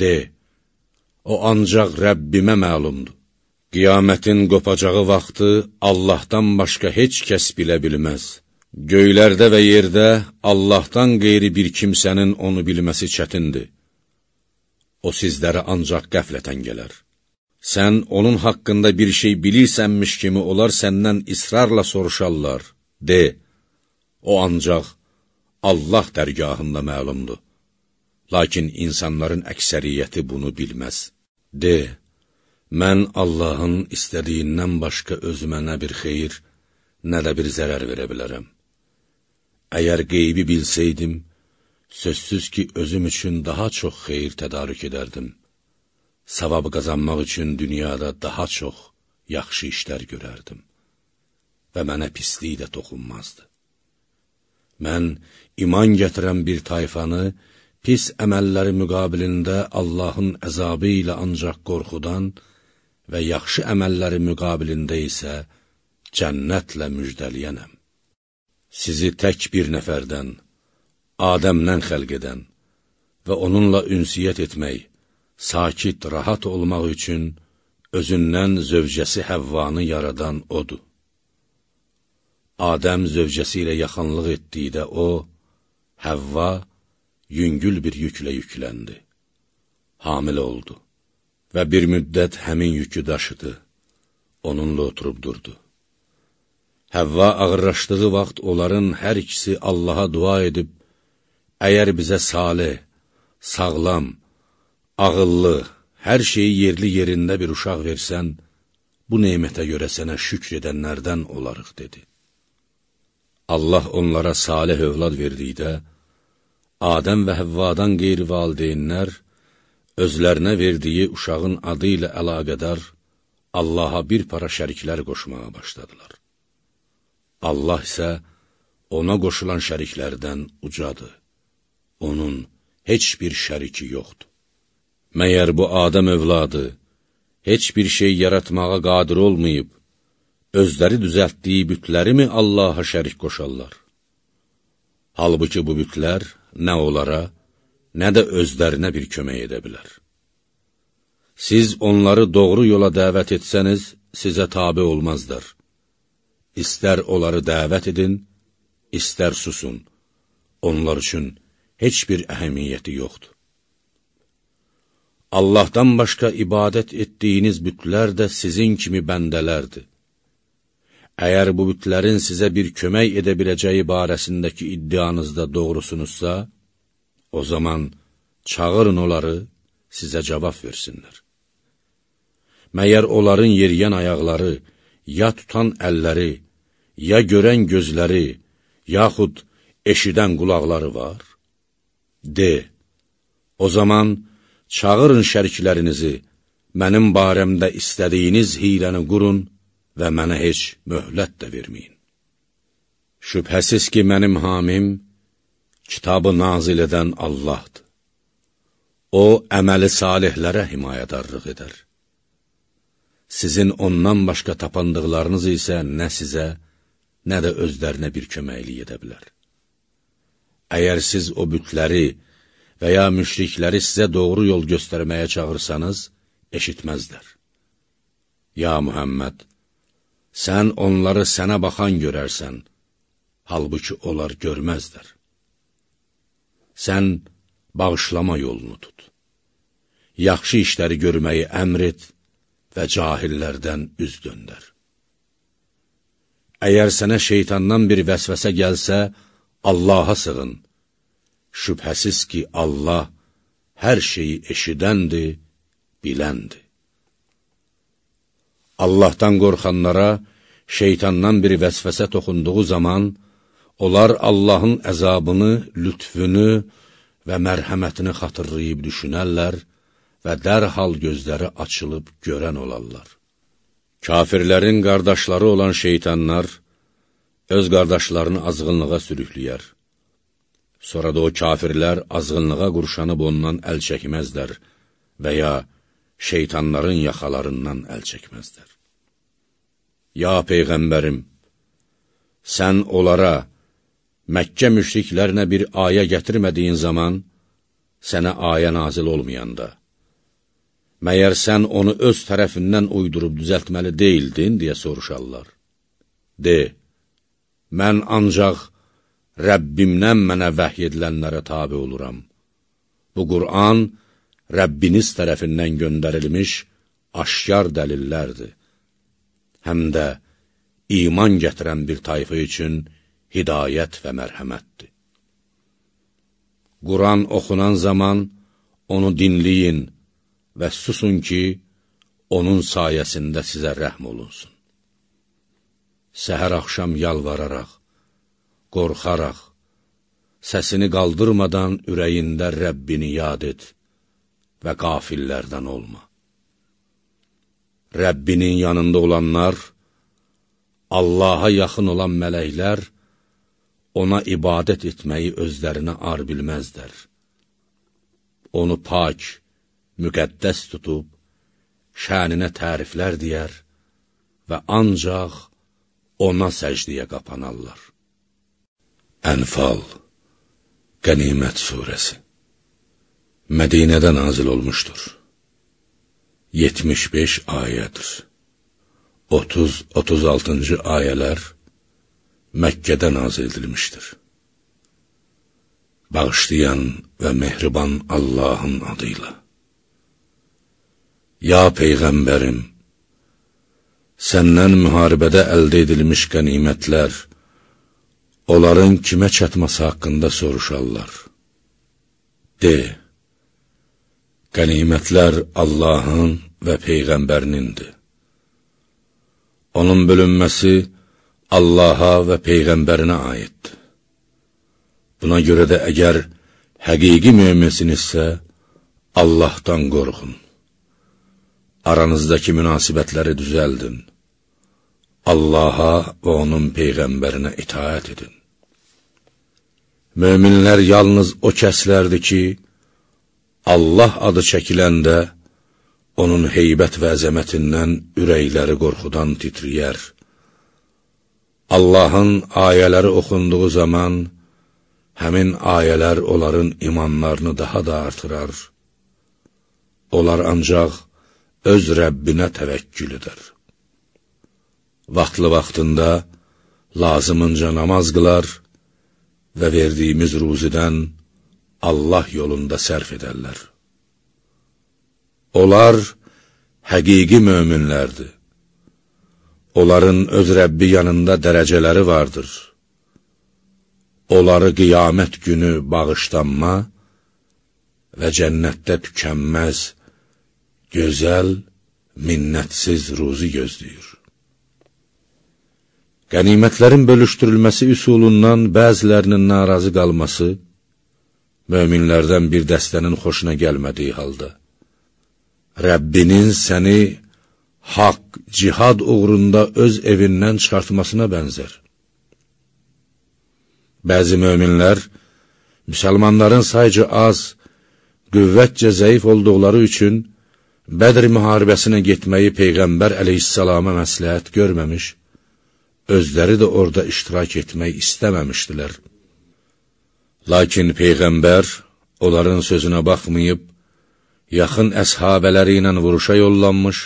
De, o ancaq Rəbbimə məlumdur. Qiyamətin qopacağı vaxtı Allahdan başqa heç kəs bilə bilməz. Göylərdə və yerdə Allahdan qeyri bir kimsənin onu bilməsi çətindir. O sizlərə ancaq qəflətən gələr. Sən onun haqqında bir şey bilirsənmiş kimi onlar səndən israrla soruşarlar. De, o ancaq Allah dərgahında məlumdur. Lakin insanların əksəriyyəti bunu bilməz. De, mən Allahın istədiyindən başqa özümə nə bir xeyir, nə də bir zərər verə bilərəm. Əgər qeybi bilsəydim, sözsüz ki, özüm üçün daha çox xeyir tədarük edərdim. Savab qazanmaq üçün dünyada daha çox yaxşı işlər görərdim və mənə pislik də toxunmazdı. Mən iman gətirən bir tayfanı, pis əməlləri müqabilində Allahın əzabı ilə ancaq qorxudan və yaxşı əməlləri müqabilində isə cənnətlə müjdəliyənəm. Sizi tək bir nəfərdən, Adəmdən xəlq edən və onunla ünsiyyət etmək, sakit, rahat olmaq üçün özündən zövcəsi Həvvanı yaradan odur. Adəm zövcəsi ilə yaxınlıq etdikdə o, Həvva yüngül bir yüklə yükləndi. Hamilə oldu və bir müddət həmin yükü daşıdı, onunla oturub durdu. Həvva ağırlaşdığı vaxt onların hər ikisi Allaha dua edib, əgər bizə salih, sağlam, ağıllı, hər şeyi yerli yerində bir uşaq versən, bu neymətə görə sənə şükr edənlərdən olarıq, dedi. Allah onlara salih övlad verdikdə, Adəm və Həvvadan qeyri-valideynlər özlərinə verdiyi uşağın adı ilə əlaqədar Allaha bir para şəriklər qoşmağa başladılar. Allah isə ona qoşulan şəriklərdən ucadır. Onun heç bir şəriki yoxdur. Məyər bu Adəm övladı heç bir şey yaratmağa qadir olmayıb, özləri düzəltdiyi bütləri mi Allaha şərik qoşarlar? Halbuki bu bütlər nə onlara, nə də özlərinə bir kömək edə bilər. Siz onları doğru yola dəvət etsəniz, sizə tabi olmazlar. İstər onları dəvət edin, istər susun. Onlar üçün heç bir əhəmiyyəti yoxdur. Allahdan başqa ibadət etdiyiniz bütlər də sizin kimi bəndələrdir. Əgər bu bütlərin sizə bir kömək edə biləcəyi barəsindəki iddianızda doğrusunuzsa, o zaman çağırın onları, sizə cavab versinlər. Məyər onların yeriyən ayaqları, ya tutan əlləri, ya görən gözləri, yaxud eşidən qulaqları var? De, o zaman çağırın şəriklərinizi, mənim barəmdə istədiyiniz hiləni qurun və mənə heç möhlət də verməyin. Şübhəsiz ki, mənim hamim kitabı nazil edən Allahdır. O, əməli salihlərə himayədarlıq edər. Sizin ondan başqa tapandıqlarınız isə nə sizə, nə də özlərinə bir köməklik edə bilər. Əgər siz o bütləri və ya müşrikləri sizə doğru yol göstərməyə çağırsanız, eşitməzlər. Ya Muhammed, sən onları sənə baxan görərsən, halbuki onlar görməzlər. Sən bağışlama yolunu tut. Yaxşı işləri görməyi əmr et və cahillərdən üz döndər. Əgər sənə şeytandan bir vəsvəsə gəlsə, Allaha sığın. Şübhəsiz ki, Allah hər şeyi eşidəndir, biləndir. Allahdan qorxanlara şeytandan bir vəsvəsə toxunduğu zaman, onlar Allahın əzabını, lütfünü və mərhəmətini xatırlayıb düşünərlər və dərhal gözləri açılıb görən olarlar. Kafirlərin qardaşları olan şeytanlar öz qardaşlarını azğınlığa sürükləyər. Sonra da o kafirlər azğınlığa qurşanıb ondan əl çəkməzlər və ya şeytanların yaxalarından əl çəkməzlər. Ya Peyğəmbərim, sən onlara, Məkkə müşriklərinə bir ayə gətirmədiyin zaman, sənə ayə nazil olmayanda, məyər sən onu öz tərəfindən uydurub düzəltməli deyildin, deyə soruşarlar. De, mən ancaq Rəbbimdən mənə vəhy edilənlərə tabi oluram. Bu Qur'an Rəbbiniz tərəfindən göndərilmiş aşkar dəlillərdir. Həm də iman gətirən bir tayfı üçün hidayət və mərhəmətdir. Quran oxunan zaman onu dinləyin və susun ki, onun sayəsində sizə rəhm olunsun səhər axşam yalvararaq, qorxaraq, səsini qaldırmadan ürəyində Rəbbini yad et və qafillərdən olma. Rəbbinin yanında olanlar, Allaha yaxın olan mələklər, ona ibadət etməyi özlərinə ar bilməzlər. Onu pak, müqəddəs tutub, şəninə təriflər deyər və ancaq ona səcdiyə qapanarlar. Ənfal Qənimət Suresi Mədinədə nazil olmuşdur. 75 ayədir. 30-36-cı ayələr Məkkədə nazil edilmişdir. Bağışlayan və mehriban Allahın adıyla. Ya Peyğəmbərim, səndən müharibədə əldə edilmiş qənimətlər, onların kimə çatması haqqında soruşarlar. De, qənimətlər Allahın və Peyğəmbərnindir. Onun bölünməsi Allaha və Peyğəmbərinə aiddir. Buna görə də əgər həqiqi müminsinizsə, Allahdan qorxun. Aranızdakı münasibətləri düzəldin. Allaha və onun Peyğəmbərinə itaət edin. Möminlər yalnız o kəslərdir ki, Allah adı çəkiləndə, onun heybət və əzəmətindən ürəkləri qorxudan titriyər. Allahın ayələri oxunduğu zaman, həmin ayələr onların imanlarını daha da artırar. Onlar ancaq öz Rəbbinə təvəkkül edər vaxtlı vaxtında lazımınca namaz qılar və verdiyimiz ruzidən Allah yolunda sərf edərlər. Onlar həqiqi möminlərdir. Onların öz Rəbbi yanında dərəcələri vardır. Onları qiyamət günü bağışlanma və cənnətdə tükənməz, gözəl, minnətsiz ruzi gözləyir. Qənimətlərin bölüşdürülməsi üsulundan bəzilərinin narazı qalması, möminlərdən bir dəstənin xoşuna gəlmədiyi halda, Rəbbinin səni haqq, cihad uğrunda öz evindən çıxartmasına bənzər. Bəzi möminlər, müsəlmanların saycı az, qüvvətcə zəif olduqları üçün Bədr müharibəsinə getməyi Peyğəmbər əleyhissalama məsləhət görməmiş, özləri də orada iştirak etmək istəməmişdilər. Lakin Peyğəmbər onların sözünə baxmayıb, yaxın əshabələri ilə vuruşa yollanmış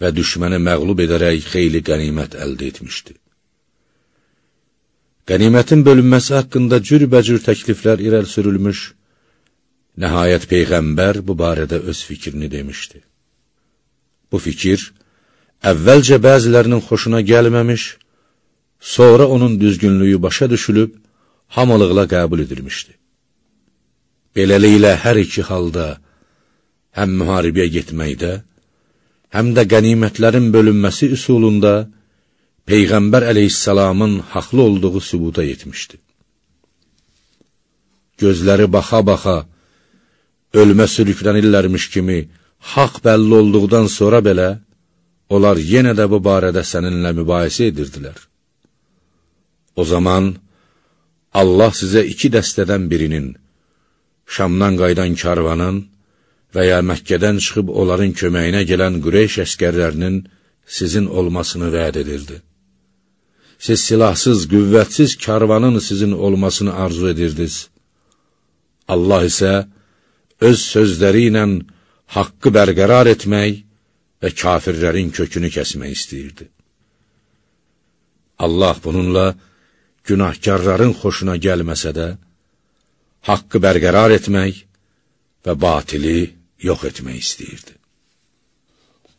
və düşməni məqlub edərək xeyli qənimət əldə etmişdi. Qənimətin bölünməsi haqqında cürbəcür təkliflər irəl sürülmüş, nəhayət Peyğəmbər bu barədə öz fikrini demişdi. Bu fikir, əvvəlcə bəzilərinin xoşuna gəlməmiş, sonra onun düzgünlüyü başa düşülüb, hamılıqla qəbul edilmişdi. Beləliklə, hər iki halda, həm müharibəyə getməkdə, həm də qənimətlərin bölünməsi üsulunda Peyğəmbər əleyhissalamın haqlı olduğu sübuta yetmişdi. Gözləri baxa-baxa, ölmə sürüklənirlərmiş kimi, haqq bəlli olduqdan sonra belə, onlar yenə də bu barədə səninlə mübahisə edirdilər. O zaman, Allah sizə iki dəstədən birinin, Şamdan qaydan karvanın və ya Məkkədən çıxıb onların köməyinə gələn Qureyş əskərlərinin sizin olmasını vəd edirdi. Siz silahsız, qüvvətsiz karvanın sizin olmasını arzu edirdiniz. Allah isə öz sözləri ilə haqqı bərqərar etmək və kafirlərin kökünü kəsmək istəyirdi. Allah bununla, günahkarların xoşuna gəlməsə də, haqqı bərqərar etmək və batili yox etmək istəyirdi.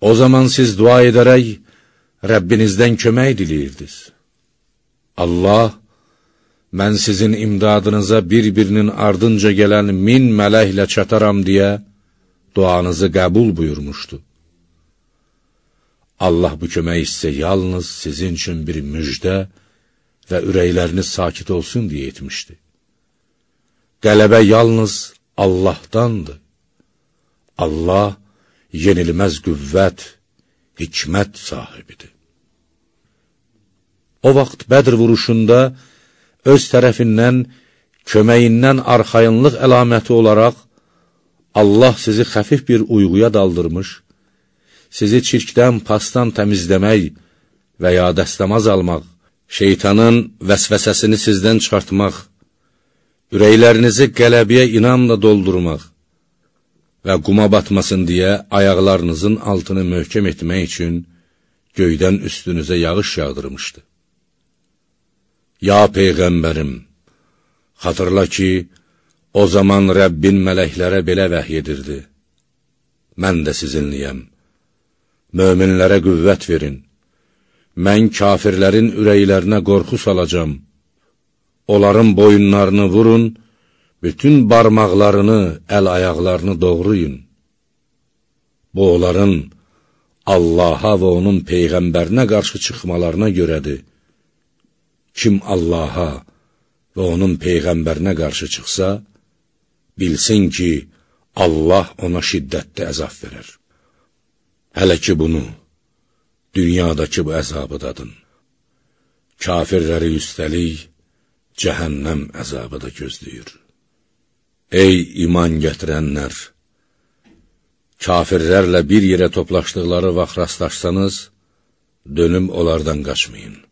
O zaman siz dua edərək Rəbbinizdən kömək diliyirdiniz. Allah, mən sizin imdadınıza bir-birinin ardınca gələn min mələklə çataram deyə duanızı qəbul buyurmuşdu. Allah bu kömək isə yalnız sizin üçün bir müjdə və ürəkləriniz sakit olsun deyə etmişdi. Qələbə yalnız Allahdandır. Allah yenilməz qüvvət, hikmət sahibidir. O vaxt Bədr vuruşunda öz tərəfindən, köməyindən arxayınlıq əlaməti olaraq Allah sizi xəfif bir uyğuya daldırmış, sizi çirkdən, pasdan təmizləmək və ya dəstəmaz almaq, şeytanın vəsvəsəsini sizdən çıxartmaq, ürəklərinizi qələbiyə inamla doldurmaq və quma batmasın deyə ayaqlarınızın altını möhkəm etmək üçün göydən üstünüzə yağış yağdırmışdı. Ya Peyğəmbərim, xatırla ki, o zaman Rəbbin mələklərə belə vəhy edirdi. Mən də sizinliyəm. Möminlərə qüvvət verin mən kafirlərin ürəklərinə qorxu salacam. Onların boyunlarını vurun, bütün barmaqlarını, əl-ayaqlarını doğrayın. Bu, onların Allaha və onun Peyğəmbərinə qarşı çıxmalarına görədir. Kim Allaha və onun Peyğəmbərinə qarşı çıxsa, bilsin ki, Allah ona şiddətli əzab verər. Hələ ki bunu, dünyadakı bu əzabı dadın. Kafirləri üstəlik, cəhənnəm əzabı da gözləyir. Ey iman gətirənlər! Kafirlərlə bir yerə toplaşdıqları vaxt rastlaşsanız, dönüm onlardan qaçmayın.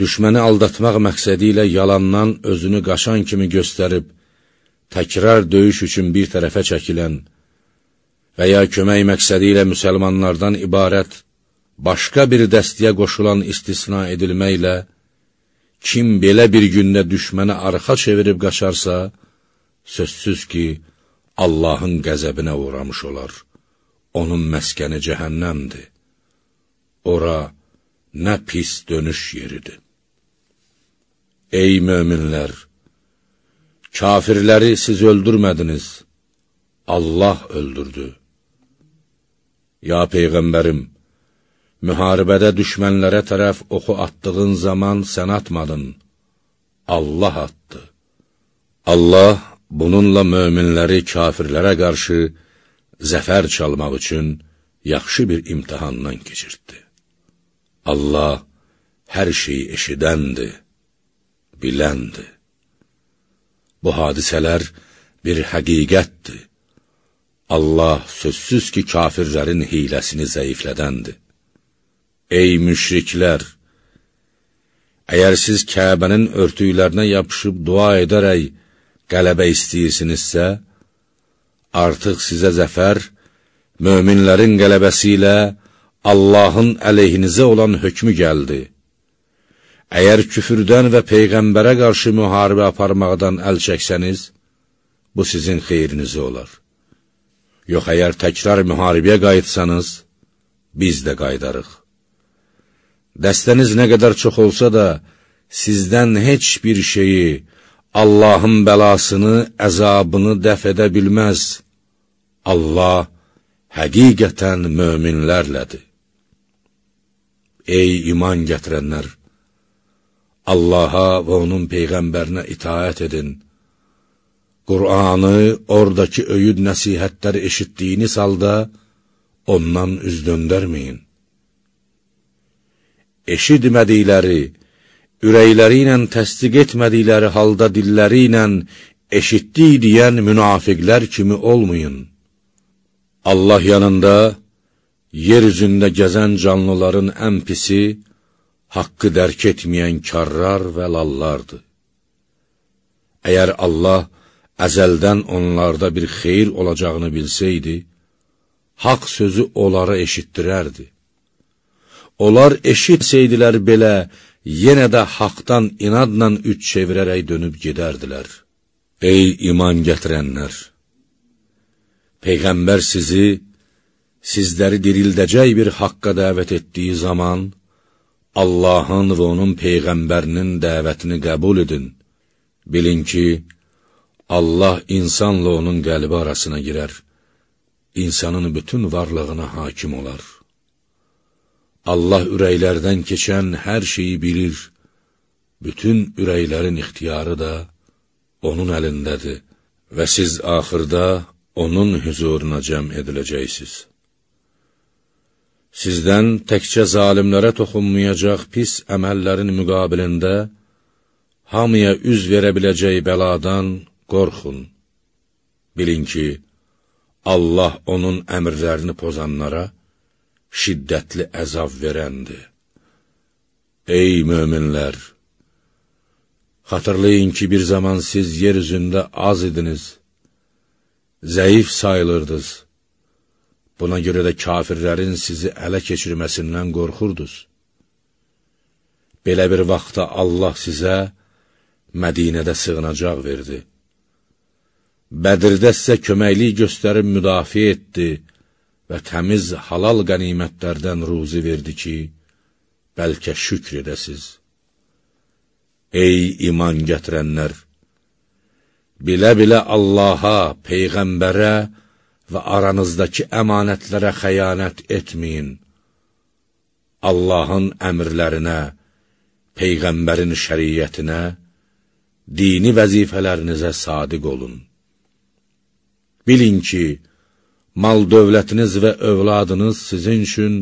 Düşməni aldatmaq məqsədi ilə yalandan özünü qaşan kimi göstərib, təkrar döyüş üçün bir tərəfə çəkilən, və ya kömək məqsədi ilə müsəlmanlardan ibarət başqa bir dəstəyə qoşulan istisna edilməklə, kim belə bir gündə düşməni arxa çevirib qaçarsa, sözsüz ki, Allahın qəzəbinə uğramış olar. Onun məskəni cəhənnəmdir. Ora nə pis dönüş yeridir. Ey möminlər! Kafirləri siz öldürmədiniz, Allah öldürdü. Ya Peyğəmbərim, müharibədə düşmənlərə tərəf oxu atdığın zaman sən atmadın, Allah atdı. Allah bununla möminləri kafirlərə qarşı zəfər çalmaq üçün yaxşı bir imtihandan keçirdi. Allah hər şeyi eşidəndir, biləndir. Bu hadisələr bir həqiqətdir. Allah sözsüz ki, kafirlərin hiləsini zəiflədəndir. Ey müşriklər! Əgər siz Kəbənin örtüklərinə yapışıb dua edərək qələbə istəyirsinizsə, artıq sizə zəfər, möminlərin qələbəsi ilə Allahın əleyhinizə olan hökmü gəldi. Əgər küfürdən və Peyğəmbərə qarşı müharibə aparmaqdan əl çəksəniz, bu sizin xeyrinizə olar. Yox, əgər təkrar müharibəyə qayıtsanız, biz də qaydarıq. Dəstəniz nə qədər çox olsa da, sizdən heç bir şeyi, Allahın bəlasını, əzabını dəf edə bilməz. Allah həqiqətən möminlərlədir. Ey iman gətirənlər! Allaha və onun Peyğəmbərinə itaət edin. Qur'anı, oradakı öyüd nəsihətləri eşitdiyiniz halda, ondan üz döndərməyin eşitmədikləri, ürəkləri ilə təsdiq etmədikləri halda dilləri ilə eşitdik deyən münafiqlər kimi olmayın. Allah yanında, yer üzündə gəzən canlıların ən pisi, haqqı dərk etməyən karrar və lallardır. Əgər Allah əzəldən onlarda bir xeyir olacağını bilsəydi, haqq sözü onlara eşitdirərdi. Onlar eşitsəydilər belə, yenə də haqdan inadla üç çevirərək dönüb gedərdilər. Ey iman gətirənlər! Peyğəmbər sizi, sizləri dirildəcək bir haqqa dəvət etdiyi zaman, Allahın və onun Peyğəmbərinin dəvətini qəbul edin. Bilin ki, Allah insanla onun qəlbi arasına girər, insanın bütün varlığına hakim olar. Allah ürəklərdən keçən hər şeyi bilir, bütün ürəklərin ixtiyarı da onun əlindədir və siz axırda onun hüzuruna cəm ediləcəksiniz. Sizdən təkcə zalimlərə toxunmayacaq pis əməllərin müqabilində hamıya üz verə biləcək bəladan qorxun. Bilin ki, Allah onun əmrlərini pozanlara, şiddətli əzab verəndir. Ey möminlər! Xatırlayın ki, bir zaman siz yer üzündə az idiniz, zəif sayılırdınız. Buna görə də kafirlərin sizi ələ keçirməsindən qorxurdunuz. Belə bir vaxtda Allah sizə Mədinədə sığınacaq verdi. Bədirdə sizə köməklik göstərib müdafiə etdi və təmiz halal qənimətlərdən ruzi verdi ki, bəlkə şükr edəsiz. Ey iman gətirənlər! Bilə-bilə Allaha, Peyğəmbərə və aranızdakı əmanətlərə xəyanət etməyin. Allahın əmrlərinə, Peyğəmbərin şəriyyətinə, dini vəzifələrinizə sadiq olun. Bilin ki, mal dövlətiniz və övladınız sizin üçün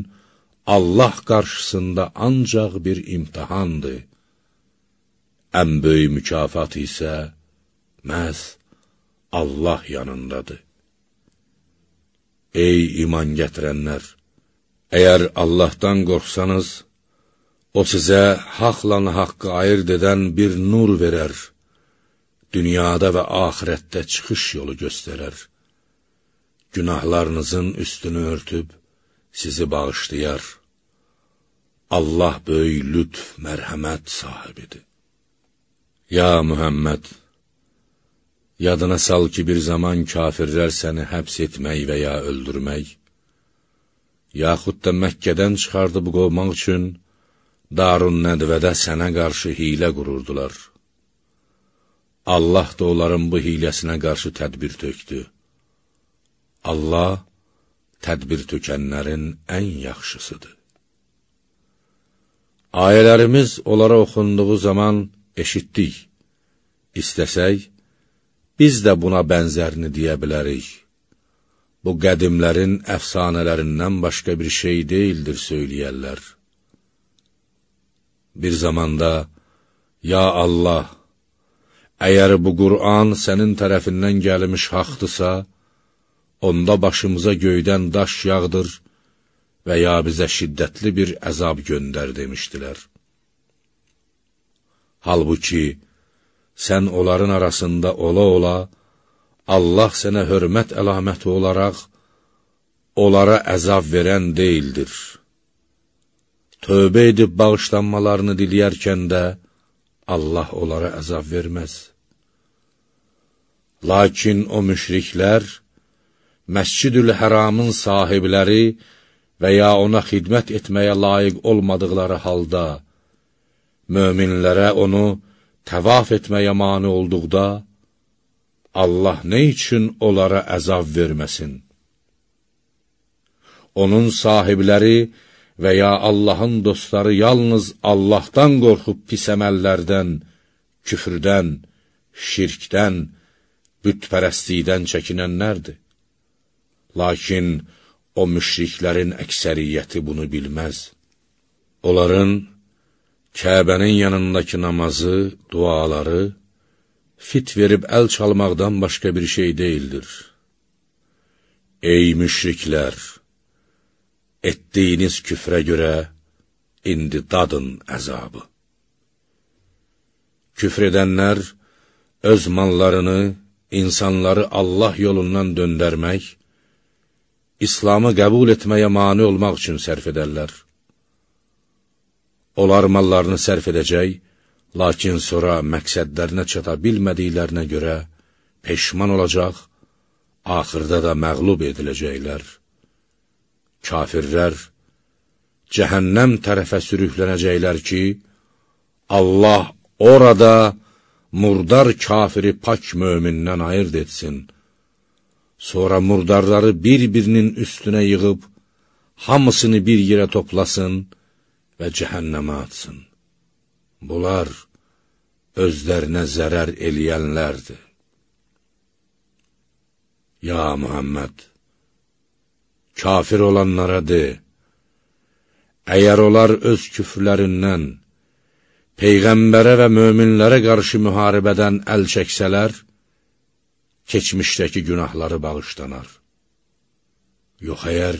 Allah qarşısında ancaq bir imtihandır. Ən böyük mükafat isə məhz Allah yanındadır. Ey iman gətirənlər! Əgər Allahdan qorxsanız, O sizə haqla haqqı ayırt edən bir nur verər, dünyada və ahirətdə çıxış yolu göstərər günahlarınızın üstünü örtüb sizi bağışlayar. Allah böyük lütf, mərhəmət sahibidir. Ya Mühəmməd, yadına sal ki, bir zaman kafirlər səni həbs etmək və ya öldürmək, yaxud da Məkkədən çıxardıb qovmaq üçün Darun Nədvədə sənə qarşı hilə qururdular. Allah da onların bu hiləsinə qarşı tədbir tökdü. Allah tədbir tökənlərin ən yaxşısıdır. Ayələrimiz onlara oxunduğu zaman eşitdik. İstəsək, biz də buna bənzərini deyə bilərik. Bu qədimlərin əfsanələrindən başqa bir şey deyildir söyləyərlər. Bir zamanda, Ya Allah, əgər bu Qur'an sənin tərəfindən gəlmiş haqdırsa, onda başımıza göydən daş yağdır və ya bizə şiddətli bir əzab göndər demişdilər. Halbuki, sən onların arasında ola-ola, Allah sənə hörmət əlaməti olaraq, onlara əzab verən deyildir. Tövbə edib bağışlanmalarını diliyərkən də, Allah onlara əzab verməz. Lakin o müşriklər, Məscidül Həramın sahibləri və ya ona xidmət etməyə layiq olmadıqları halda, möminlərə onu təvaf etməyə mani olduqda, Allah nə üçün onlara əzab verməsin? Onun sahibləri və ya Allahın dostları yalnız Allahdan qorxub pis əməllərdən, küfrdən, şirkdən, bütpərəstlikdən çəkinənlərdir. Lakin o müşriklərin əksəriyyəti bunu bilməz. Onların Kəbənin yanındakı namazı, duaları, fit verib əl çalmaqdan başqa bir şey deyildir. Ey müşriklər! Etdiyiniz küfrə görə indi dadın əzabı. Küfr edənlər öz mallarını, insanları Allah yolundan döndərmək, İslamı qəbul etməyə mani olmaq üçün sərf edərlər. Onlar mallarını sərf edəcək, lakin sonra məqsədlərinə çata bilmədiklərinə görə peşman olacaq, axırda da məqlub ediləcəklər. Kafirlər cəhənnəm tərəfə sürüklənəcəklər ki, Allah orada murdar kafiri pak mömindən ayırt etsin.'' Sonra murdarları bir-birinin üstünə yığıb, hamısını bir yerə toplasın və cəhənnəmə atsın. Bunlar özlərinə zərər eləyənlərdir. Ya Muhammed, kafir olanlara de, əgər onlar öz küfrlərindən, Peyğəmbərə və möminlərə qarşı müharibədən əl çəksələr, keçmişdəki günahları bağışlanar. Yox, əgər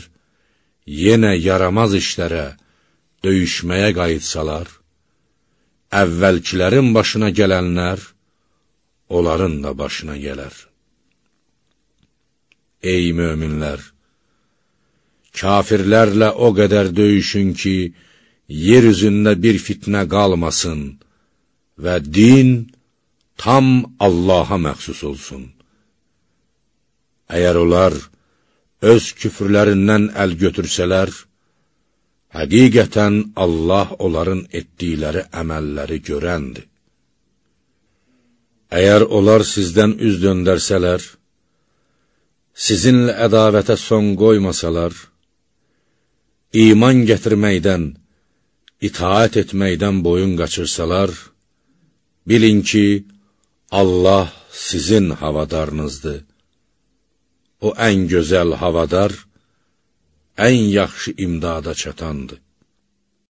yenə yaramaz işlərə, döyüşməyə qayıtsalar, əvvəlkilərin başına gələnlər, onların da başına gələr. Ey möminlər! Kafirlərlə o qədər döyüşün ki, yer üzündə bir fitnə qalmasın və din tam Allaha məxsus olsun. Əgər onlar öz küfrlərindən əl götürsələr, həqiqətən Allah onların etdikləri əməlləri görəndir. Əgər onlar sizdən üz döndərsələr, sizinlə ədavətə son qoymasalar, iman gətirməkdən, itaət etməkdən boyun qaçırsalar, bilin ki, Allah sizin havadarınızdır O ən gözəl havadar, ən yaxşı imdada çatandır.